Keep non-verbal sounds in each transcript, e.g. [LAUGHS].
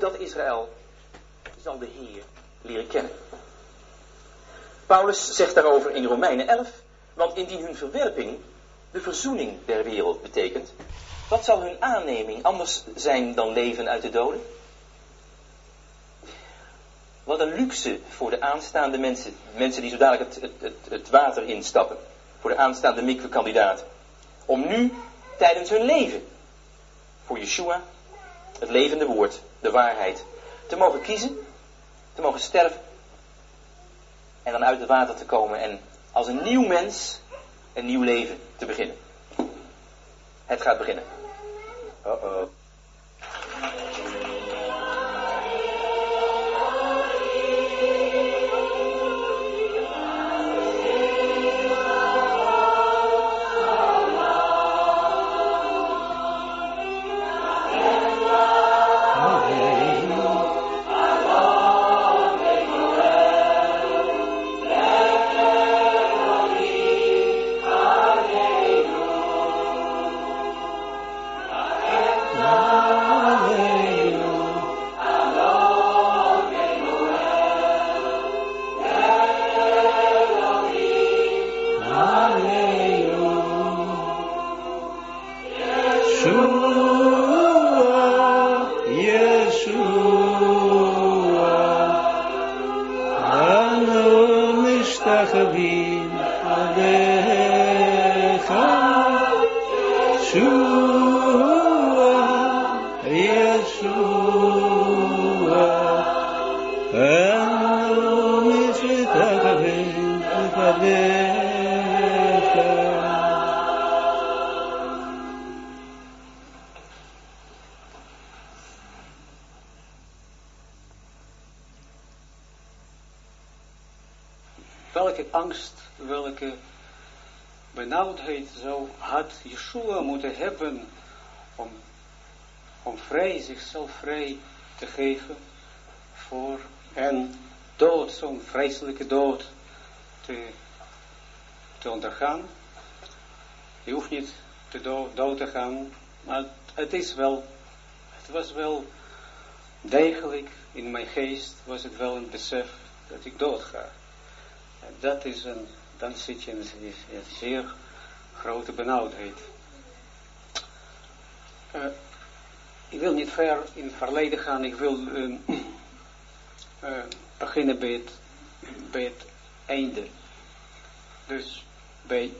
dat Israël zal de Heer leren kennen. Paulus zegt daarover in Romeinen 11, want indien hun verwerping de verzoening der wereld betekent, wat zal hun aanneming anders zijn dan leven uit de doden? Wat een luxe voor de aanstaande mensen, mensen die zo dadelijk het, het, het, water instappen, voor de aanstaande mikrokandidaat, om nu tijdens hun leven voor Yeshua, het levende woord, de waarheid, te mogen kiezen, te mogen sterven en dan uit het water te komen en als een nieuw mens een nieuw leven te beginnen. Het gaat beginnen. Yeshua, Yeshua, Anu Mishita Kavim Kavim. Uh-oh. zichzelf vrij te geven voor en dood, zo'n vreselijke dood te, te ondergaan. Je hoeft niet te dood, dood te gaan, maar het is wel, het was wel degelijk in mijn geest, was het wel een besef dat ik dood ga. En dat is een, dan zit je in een zeer grote benauwdheid. Uh, ik wil niet ver in het verleden gaan, ik wil uh, [CLEARS THROAT] uh, beginnen bij het, bij het einde. Dus bij,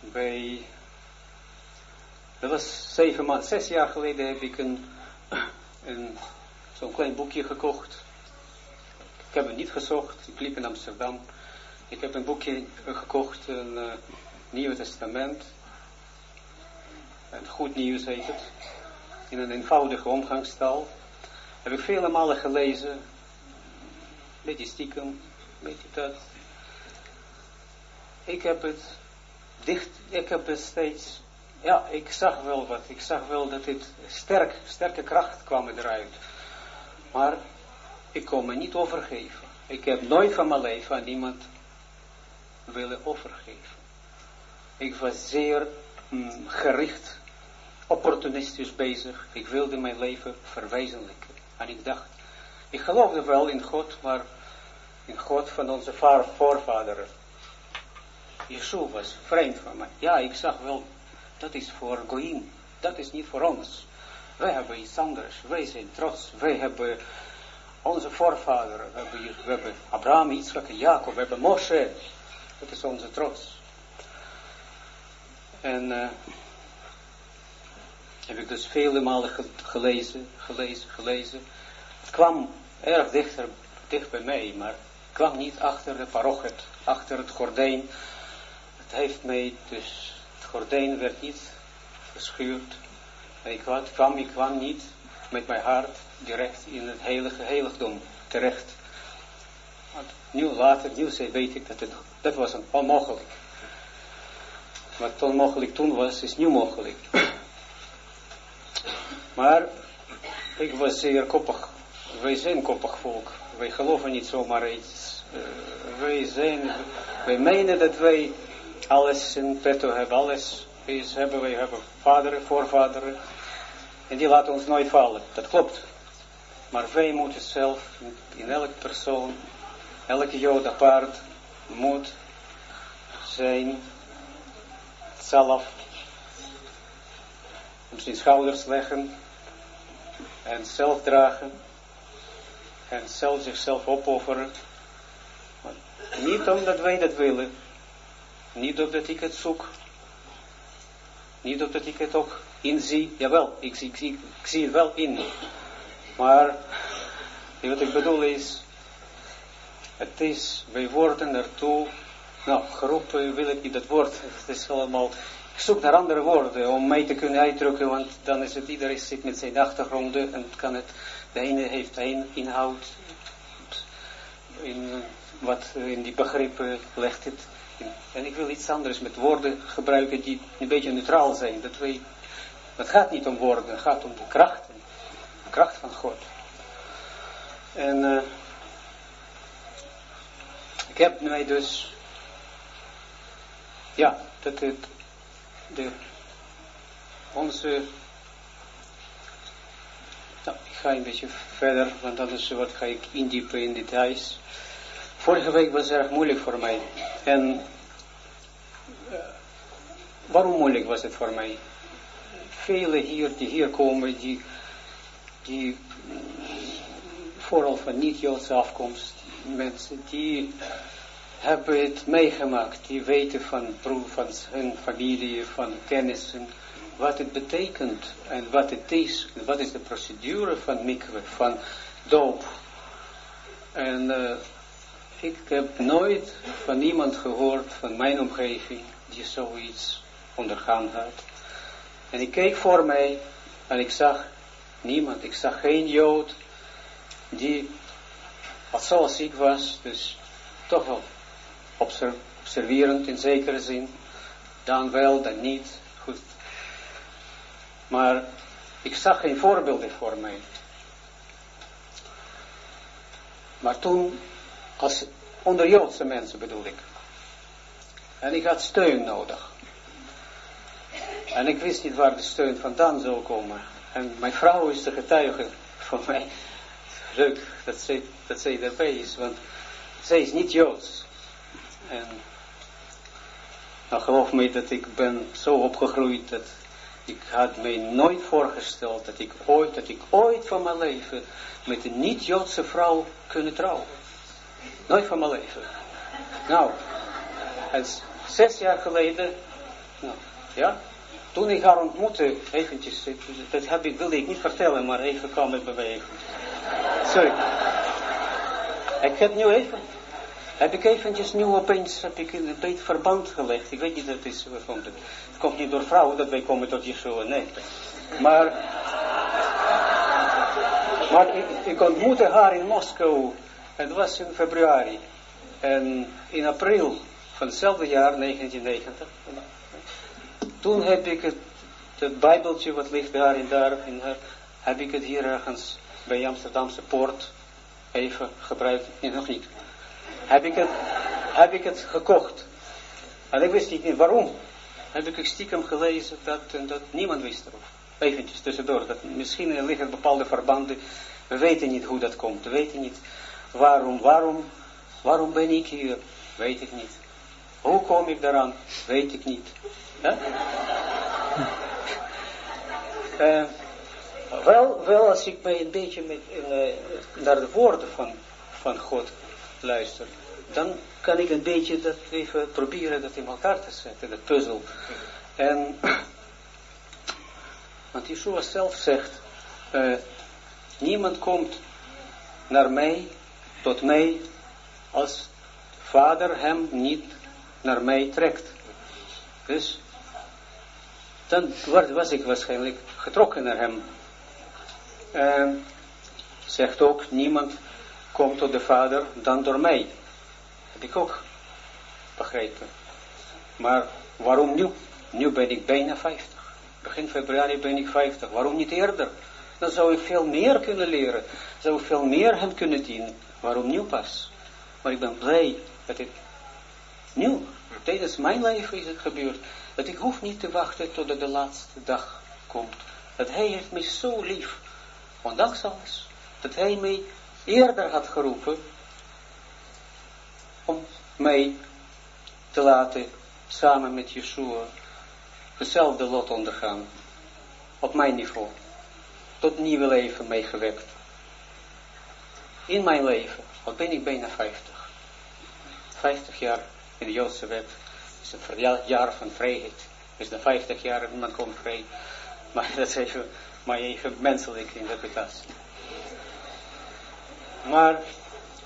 bij, dat was zeven maanden, zes jaar geleden heb ik een, [CLEARS THROAT] een zo'n klein boekje gekocht. Ik heb het niet gezocht, ik liep in Amsterdam. Ik heb een boekje gekocht, een uh, Nieuwe Testament het goed nieuws heet het, in een eenvoudige omgangstaal. Heb ik vele malen gelezen, beetje stiekem, beetje dat. Ik heb het dicht, ik heb het steeds, ja, ik zag wel wat, ik zag wel dat dit sterk, sterke kracht kwam eruit. Maar ik kon me niet overgeven. Ik heb nooit van mijn leven aan iemand willen overgeven. Ik was zeer mm, gericht opportunistisch bezig. Ik wilde mijn leven verwezenlijken. En ik dacht, ik geloofde wel in God, maar in God van onze voorvaderen. Yeshua was vreemd van mij. Ja, ik zag wel, dat is voor Goïm. Dat is niet voor ons. Wij hebben iets anders. Wij zijn trots. Wij hebben onze voorvaderen. We hebben, we hebben Abraham, Isaac Jacob. We hebben Moshe. Dat is onze trots. En uh, heb ik dus vele malen gelezen, gelezen, gelezen. Het kwam erg dichter, dicht bij mij, maar kwam niet achter de parochet, achter het gordijn. Het heeft mij, dus het gordijn werd niet geschuurd. Ik kwam, ik kwam niet met mijn hart direct in het heilige heiligdom terecht. Want nu later, nu weet ik dat het, dat was onmogelijk. Wat onmogelijk toen was, is nu mogelijk. Maar ik was zeer koppig. Wij zijn koppig volk. Wij geloven niet zomaar iets. Uh, wij zijn, wij menen dat wij alles in petto hebben. Alles is, hebben wij hebben vaderen, voorvaderen. En die laten ons nooit vallen. Dat klopt. Maar wij moeten zelf in elke persoon, elke jood apart, moet zijn zelf op zijn schouders leggen en zelf dragen en zelf zichzelf opofferen. Niet omdat wij dat willen, niet omdat ik het zoek, niet omdat ik het ook inzie, jawel, ik zie, ik zie, ik zie het wel in, maar wat ik bedoel is, het is, wij worden ertoe, nou, geroepen wil ik niet dat woord, het is allemaal, ik zoek naar andere woorden om mij te kunnen uitdrukken, want dan is het, iedereen zit met zijn achtergronden en kan het, de ene heeft een inhoud, in, wat in die begrippen legt het. En ik wil iets anders met woorden gebruiken die een beetje neutraal zijn, dat wij, het gaat niet om woorden, het gaat om de kracht, de kracht van God. En uh, ik heb mij dus, ja, dat het, de, onze, nou, ik ga een beetje verder, want anders wat ga ik indiepen in details. Vorige week was erg moeilijk voor mij. En uh, waarom moeilijk was het voor mij? Velen hier die hier komen, die, die vooral van niet-Joodse afkomst, mensen die hebben het meegemaakt, die weten van, van hun familie, van kennissen, wat het betekent en wat het is, wat is de procedure van mikwe, van doop. En uh, ik heb nooit van iemand gehoord van mijn omgeving die zoiets ondergaan had. En ik keek voor mij en ik zag niemand, ik zag geen Jood, die, wat zoals ik was, dus toch wel observerend in zekere zin, dan wel, dan niet, goed. Maar ik zag geen voorbeelden voor mij. Maar toen, als onder Joodse mensen bedoel ik. En ik had steun nodig. En ik wist niet waar de steun vandaan zou komen. En mijn vrouw is de getuige van mij leuk dat zij, dat zij daarbij is, want zij is niet Joods. En nou geloof me dat ik ben zo opgegroeid dat ik had mij nooit voorgesteld dat ik ooit, dat ik ooit van mijn leven met een niet-Joodse vrouw kunnen trouwen. Nooit van mijn leven. Nou, zes jaar geleden, nou, ja, toen ik haar ontmoette, eventjes, dat heb ik, wilde ik niet vertellen, maar even kwam het mij Sorry. Ik heb nu even, heb ik eventjes nu opeens, heb ik een beetje verband gelegd. Ik weet niet, dat is, het, komt niet door vrouwen dat wij komen tot Yeshua, nee. Maar, maar ik, ik ontmoette haar in Moskou. Het was in februari. En in april van hetzelfde jaar, 1990. Toen heb ik het, het bijbeltje wat ligt daar en daar, in haar, heb ik het hier ergens bij Amsterdamse Poort even gebruikt, nee, nog niet. Heb ik het, heb ik het gekocht. En ik wist niet waarom. Heb ik stiekem gelezen dat, dat niemand wist erop. Eventjes tussendoor. Dat misschien liggen bepaalde verbanden. We weten niet hoe dat komt. We weten niet waarom. Waarom, waarom ben ik hier? Weet ik niet. Hoe kom ik daaraan? Weet ik niet. Uh, [LAUGHS] wel, wel als ik mij een beetje met, uh, naar de woorden van, van God luister, dan kan ik een beetje dat even proberen dat in elkaar te zetten, dat puzzel. En, [CLEARS THROAT] want Yeshua zelf zegt, uh, niemand komt naar mij, tot mij, als vader hem niet naar mij trekt. Dus, dan was ik waarschijnlijk getrokken naar hem. En zegt ook, niemand komt tot de Vader dan door mij. Heb ik ook begrepen. Maar waarom nu? Nu ben ik bijna 50. Begin februari ben ik 50. Waarom niet eerder? Dan zou ik veel meer kunnen leren. Zou ik veel meer hem kunnen dienen. Waarom nu pas? Maar ik ben blij dat het nu, tijdens mijn leven is het gebeurd. Dat ik hoef niet te wachten tot de laatste dag komt Dat hij heeft mij zo lief, ondanks alles, dat hij mij eerder had geroepen om mij te laten samen met Yeshua dezelfde lot ondergaan. Op mijn niveau. Tot nieuwe leven meegewekt. In mijn leven, wat ben ik bijna 50. 50 jaar in de Joodse wet is een jaar van vrijheid. Is de 50 jaar man komt vrij. Maar [LAUGHS] dat is even mijn eigen menselijke interpretatie. Maar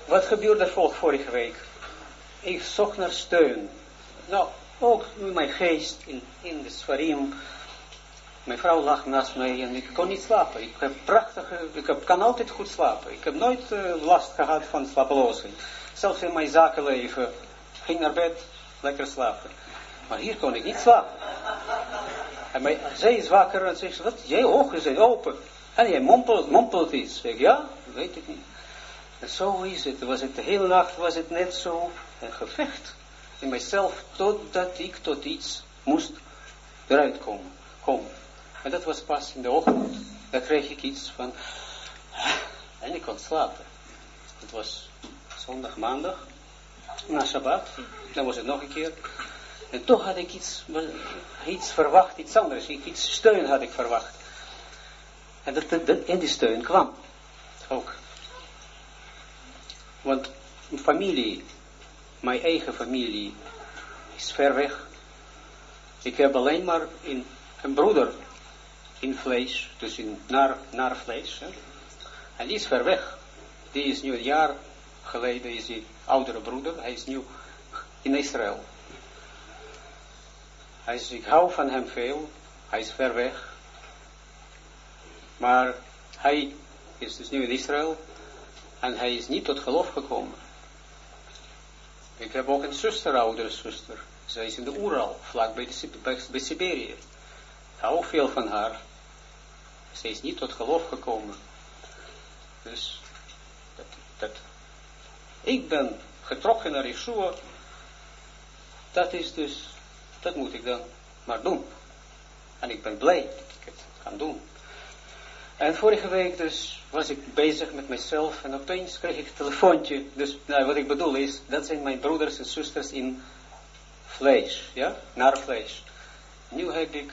wat gebeurde er vorige week? Ik zocht naar steun. Nou, ook mijn geest, in, in de sfarim. Mijn vrouw lag naast mij en ik kon niet slapen. Ik heb prachtige, ik heb, kan altijd goed slapen. Ik heb nooit uh, last gehad van slapeloosheid. Zelfs in mijn zakenleven. Ging naar bed, lekker slapen. Maar hier kon ik niet slapen. En mij, zij is wakker en zegt, wat, jij ogen zijn open. En jij mompelt, mompelt iets. Zeg, ja, weet ik niet. En zo is het. Was het de hele nacht was het net zo een gevecht in mijzelf totdat ik tot iets moest eruit komen. komen. En dat was pas in de ochtend. Dan kreeg ik iets van, en ik kon slapen. Het was zondag, maandag, na Shabbat. Dan was het nog een keer. En toch had ik iets, iets verwacht, iets anders. Iets steun had ik verwacht. En, dat, dat, en die steun kwam. Ook. Want familie mijn eigen familie is ver weg. Ik heb alleen maar een broeder in vlees, dus in naar, naar vlees. Hè. En die is ver weg. Die is nu een jaar geleden, is die oudere broeder. Hij is nu in Israël. Hij is, ik hou van hem veel. Hij is ver weg. Maar hij is dus nu in Israël. En hij is niet tot geloof gekomen. Ik heb ook een zuster, oudere zuster. Zij is in de Oeral, vlak bij, de, Siberië. Ik hou veel van haar. Zij is niet tot geloof gekomen. Dus, dat, dat. Ik ben getrokken naar Yeshua. Dat is dus, dat moet ik dan maar doen. En ik ben blij dat ik het kan doen. En vorige week dus was ik bezig met mezelf en opeens kreeg ik een telefoontje. Dus nou, wat ik bedoel is, dat zijn mijn broeders en zusters in vlees, ja, naar vlees. Nu heb ik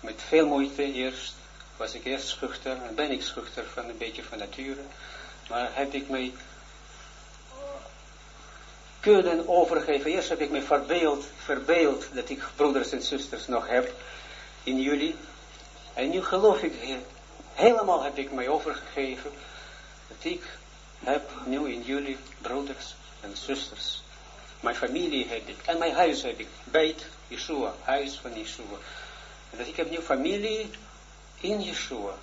met veel moeite eerst, was ik eerst schuchter, en ben ik schuchter van een beetje van nature, maar heb ik mij kunnen overgeven. Eerst heb ik me verbeeld, verbeeld dat ik broeders en zusters nog heb in jullie. En nu geloof ik Helemaal heb ik mij overgegeven. Dat ik heb nu in jullie broeders en zusters. Mijn familie heb ik. En mijn huis heb ik. Beit Yeshua. Huis van Yeshua. Dat ik heb nu familie in Yeshua.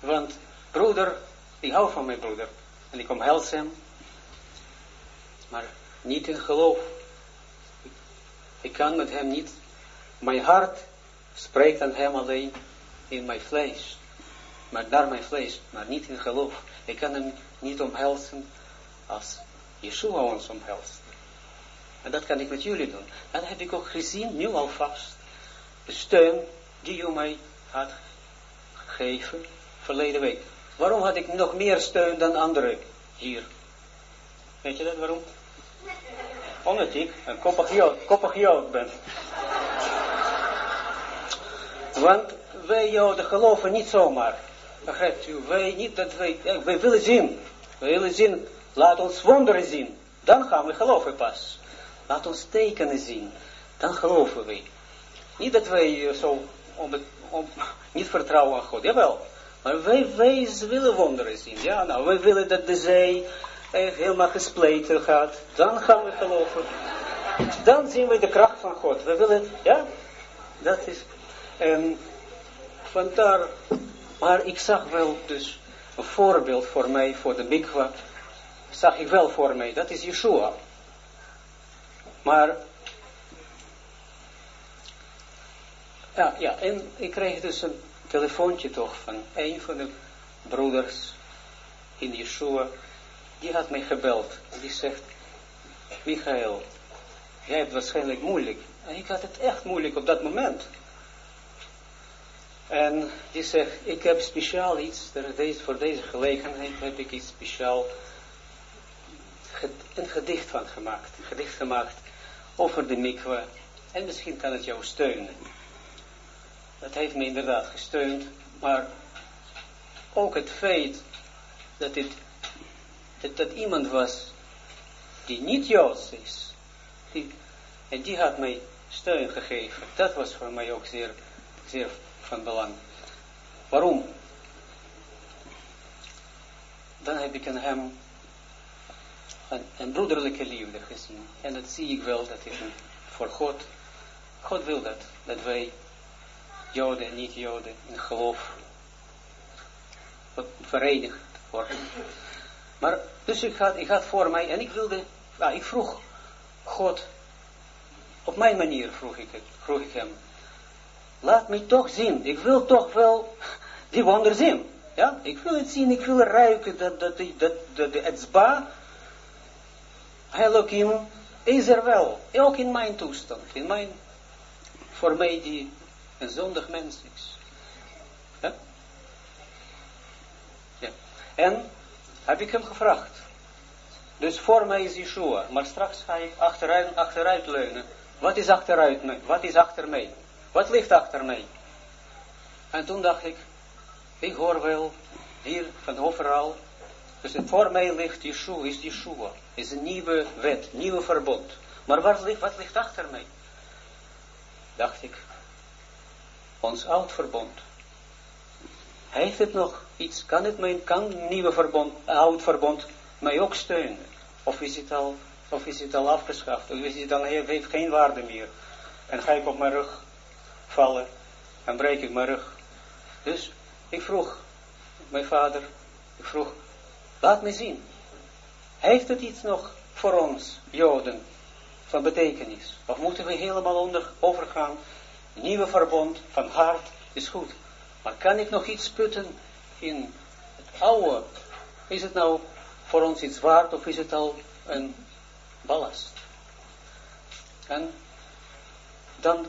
Want broeder, ik hou van mijn broeder. En ik omhels hem. Maar niet in geloof. Ik kan met hem niet. Mijn hart spreekt aan hem alleen in mijn vlees. Maar naar mijn vlees, maar niet in geloof. Ik kan hem niet omhelzen als Yeshua ons omhelst. En dat kan ik met jullie doen. En dat heb ik ook gezien, nu alvast. De steun die u mij had gegeven verleden week. Waarom had ik nog meer steun dan anderen hier? Weet je dat waarom? Omdat ik een koppig jood, koppig ben. Want wij Joden geloven niet zomaar. Begrijpt u? Wij niet dat wij, wij willen zien. Wij willen zien, laat ons wonderen zien. Dan gaan we geloven pas. Laat ons tekenen zien. Dan geloven wij. Niet dat wij eh, zo om, om, [LAUGHS] niet vertrouwen aan God. Jawel. Maar wij, wij willen wonderen zien. Ja, nou, wij willen dat de zee eh, helemaal gespleten gaat. Dan gaan we geloven. Dan zien we de kracht van God. We willen, ja, dat is. Um, vandaar, maar ik zag wel dus een voorbeeld voor mij, voor de mikwa, zag ik wel voor mij, dat is Yeshua. Maar, ja, ja, en ik kreeg dus een telefoontje toch van een van de broeders in Yeshua, die had mij gebeld. En die zegt, Michael, jij hebt waarschijnlijk moeilijk. En ik had het echt moeilijk op dat moment. En die zegt, ik heb speciaal iets, voor deze gelegenheid heb ik iets speciaal, een gedicht van gemaakt. Een gedicht gemaakt over de mikwe. En misschien kan het jou steunen. Dat heeft me inderdaad gesteund, maar ook het feit dat, het, dat, dat iemand was die niet Joods is, die, en die had mij steun gegeven. Dat was voor mij ook zeer, zeer van belang. Waarom? Dan heb ik hem een, een broederlijke liefde gezien. En dat zie ik wel, dat is voor God. God wil dat, dat wij Joden en niet-Joden in geloof verenigd worden. Maar, dus ik had, ik had voor mij, en ik wilde, ik vroeg God, op mijn manier vroeg ik, vroeg hem, laat me toch zien, ik wil toch wel die wonder zien. Ja, ik wil het zien, ik wil ruiken dat, dat, dat, dat, dat het Elohim, is er wel, ook in mijn toestand, in mijn, voor mij die een zondig mens is. Ja. En heb ik hem gevraagd. Dus voor mij is Yeshua, maar straks ga ik achteruit, achteruit leunen. Wat is achteruit? Wat is achter mij? Wat ligt achter mij? En toen dacht ik, ik hoor wel hier van overal, dus voor mij ligt Yeshua, is Yeshua, is een nieuwe wet, nieuwe verbond. Maar wat ligt, wat ligt achter mij? Dacht ik, ons oud verbond. Heeft het nog iets, kan het mijn, kan nieuwe verbond, oud verbond mij ook steunen? Of is het al, of is het al afgeschaft? Of is het dan, heeft geen waarde meer? En ga ik op mijn rug vallen en breek ik mijn rug. Dus ik vroeg mijn vader, ik vroeg, laat me zien. Heeft het iets nog voor ons, Joden, van betekenis? Of moeten we helemaal onder, overgaan nieuwe verbond van hart is goed. Maar kan ik nog iets putten in het oude? Is het nou voor ons iets waard of is het al een ballast? En dan